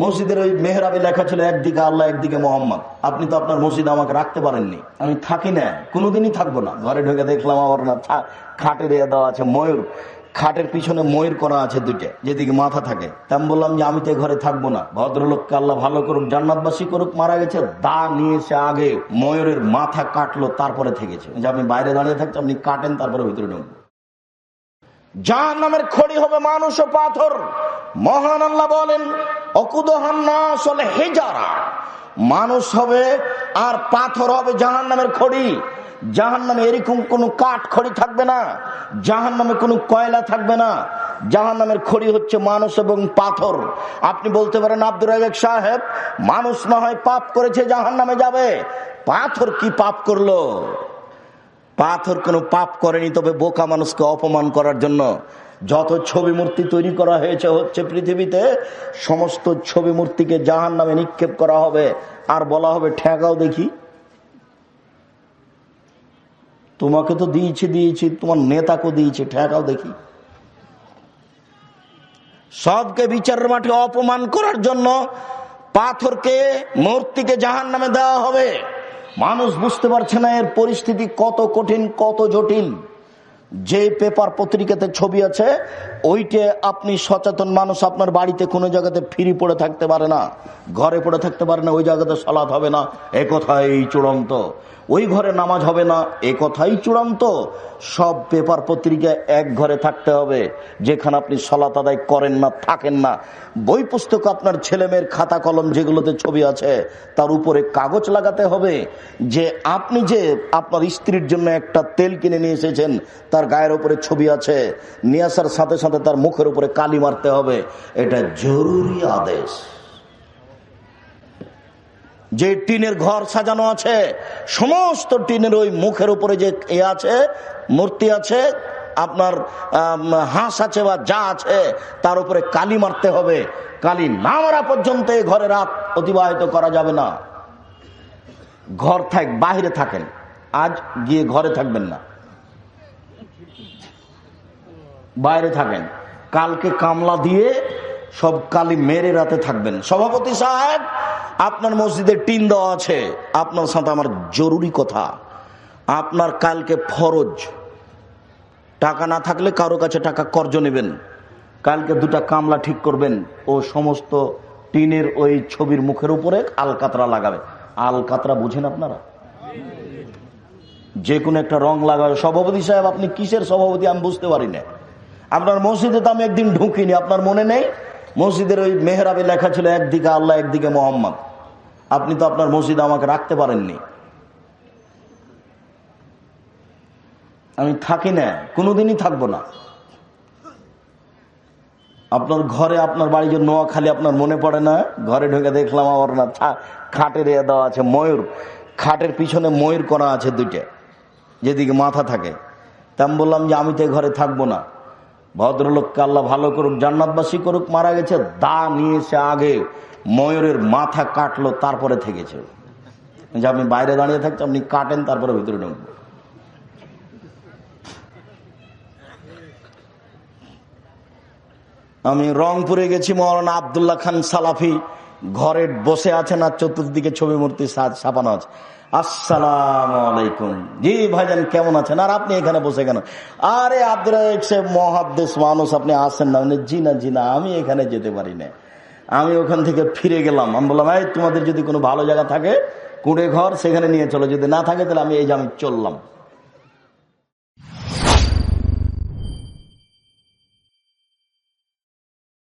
মসজিদের ওই মেহরাবে লেখা ছিল, একদিকে আল্লাহ, একদিকে মোহাম্মদ। আপনি তো আপনার মসজিদ আমাকে রাখতে পারেননি। আমি থাকি না, কোনোদিনই থাকব না। ঘরে ঢুকে দেখলাম আমার না খাটের ইয়ে দেওয়া আছে ময়ূর। খাটের পিছনে ময়ূর করা আছে দুইটা, যেদিকে মাথা থাকে। তা আমি বললাম যে আমি তো ঘরে থাকব না। ভদ্রলোককে আল্লাহ ভালো করুক, জান্নাতবাসী করুক, মারা গেছে। দা নিয়ে এসে আগে ময়ূরের মাথা কাটলো, তারপরে থেকেছে। যে আপনি বাইরে দাঁড়িয়ে থাকতে আপনি কাটেন, তারপরে ভিতরে ঢুকবো জাহান নামের খড়ি হবে মানুষ ও পাথর। মহান আল্লাহ বলেন হেজারা। মানুষ হবে আর পাথর হবে জাহান নামের খড়ি। জাহান নামে এরকম কোনো কাঠ খড়ি থাকবে না জাহান নামে কোনো কয়লা থাকবে না। জাহান নামের খড়ি হচ্ছে মানুষ এবং পাথর। আপনি বলতে পারেন, আব্দুর রাজাক সাহেব, মানুষ না হয় পাপ করেছে জাহান নামে যাবে। পাথর কি পাপ করল? পাথর কোনো পাপ করেনি, তবে বোকা মানুষকে অপমান করার জন্য। যত ছবি মূর্তি তৈরি করা হয়েছে হচ্ছে পৃথিবীতে, সমস্ত ছবি মূর্তিকে জাহান নামে নিক্ষেপ করা হবে। আর বলা হবে, ঠেকাও দেখি। তোমাকে তো দিয়েছি দিয়েছি, তোমার নেতাকে দিয়েছি, ঠেকাও দেখি। সবকে বিচারের মাঠে অপমান করার জন্য পাথরকে, মূর্তিকে জাহান নামে দেওয়া হবে। মানুষ বুঝতে পারছে না এর পরিস্থিতি কত কঠিন, কত জটিল। যে পেপার পত্রিকাতে ছবি আছে, ওইটে আপনি সচেতন মানুষ, আপনার বাড়িতে কোনো জায়গাতে ফিরি পড়ে থাকতে পারে না, ঘরে পড়ে থাকতে পারে না, ওই জায়গাতে সলাৎ হবে না। এ এই চূড়ান্ত। ওই ঘরে নামাজ হবে না। এ কথাই চূড়ান্ত। সব পেপার পত্রিকা এক ঘরে থাকতে হবে। যেখানে আপনি সলাত আদায় করেন না, থাকেন না। বই পুস্তক আপনার ছেলে মেয়ের খাতা কলম যেগুলোতে ছবি আছে, তার উপরে কাগজ লাগাতে হবে। যে আপনি যে আপনার স্ত্রীর জন্য একটা তেল কিনে নিয়ে এসেছেন, তার গায়ের উপরে ছবি আছে। নিয়ে আসার সাথে সাথে তার মুখের উপরে কালি মারতে হবে। এটা জরুরি আদেশ। যে টিনের ঘর সাজানো আছে, সমস্ত টিনের ওই মুখের উপরে যে এ আছে, মূর্তি আছে, আপনার হাঁস আছে বা যা আছে, তার উপরে কালি মারতে হবে। কালি না মারা পর্যন্ত এই ঘরে রাত অতিবাহিত করা যাবে না। ঘর থাক, বাহিরে থাকেন। আজ গিয়ে ঘরে থাকবেন না। বাইরে থাকেন। কালকে কামলা দিয়ে সব কালি মেরে রাতে থাকবেন। সভাপতি সাহেব আপনার মসজিদে টিন দেওয়া আছে। আপনার সাথে আমার জরুরি কথা। আপনার কালকে ফরজ। টাকা না থাকলে কারও কাছে টাকা কর্জ নেবেন। কালকে দুটা কামলা ঠিক করবেন। ও সমস্ত টিনের ওই ছবির মুখের উপরে আলকাতরা লাগাবে। আলকাতরা বুঝেন আপনারা? যে কোনো একটা রং লাগাবে। সভাপতি সাহেব, আপনি কিসের সভাপতি আমি বুঝতে পারি না। আপনার মসজিদে তো আমি একদিন ঢুকিনি। আপনার মনে নেই? মসজিদের ওই মেহরাবে লেখা ছিল, একদিকে আল্লাহ, একদিকে মোহাম্মদ। আপনি তো আপনার মসজিদ আমাকে রাখতে পারেননি। আমি থাকি না, কোনোদিনই থাকব না। আপনার ঘরে, আপনার বাড়ি যে নোয়াখালী আপনার মনে পড়ে না? ঘরে ঢুকে দেখলাম আমার না খাটের এ দেওয়া আছে ময়ূর। খাটের পিছনে ময়ূর করা আছে দুইটা, যেদিকে মাথা থাকে। তা আমি বললাম যে আমি তো ঘরে থাকব না। ভদ্রলোককে আল্লাহ ভালো করুক, জান্নাতবাসী করুক, মারা গেছে দা নিয়েছে আগে ময়ূরের মাথা কাটলো, তারপরে থেকেছে। যে আপনি বাইরে দাঁড়িয়ে থাকছে আপনি কাটেন, তারপরে ভিতরে ঢুকবো আমি রংপুরে গেছি, মৌলানা আবদুল্লাহ খান সালাফি। ঘরে বসে আছেন আর চতুর্দিকে ছবি মূর্তি ছাপানো আছে। আসসালাম আলাইকুম। জি ভাইজান, কেমন আছেন? আর আপনি এখানে বসে কেন? আরে আব্দুল মহাদ্দেশ মানুষ, আপনি আসেন না। জি না জি না, আমি এখানে যেতে পারি না। আমি ওখান থেকে ফিরে গেলাম। আমি বললাম, এই, তোমাদের যদি কোনো ভালো জায়গা থাকে, কুঁড়ে ঘর সেখানে নিয়ে চলো। যদি না থাকে, তাহলে আমি এই যে আমি চললাম।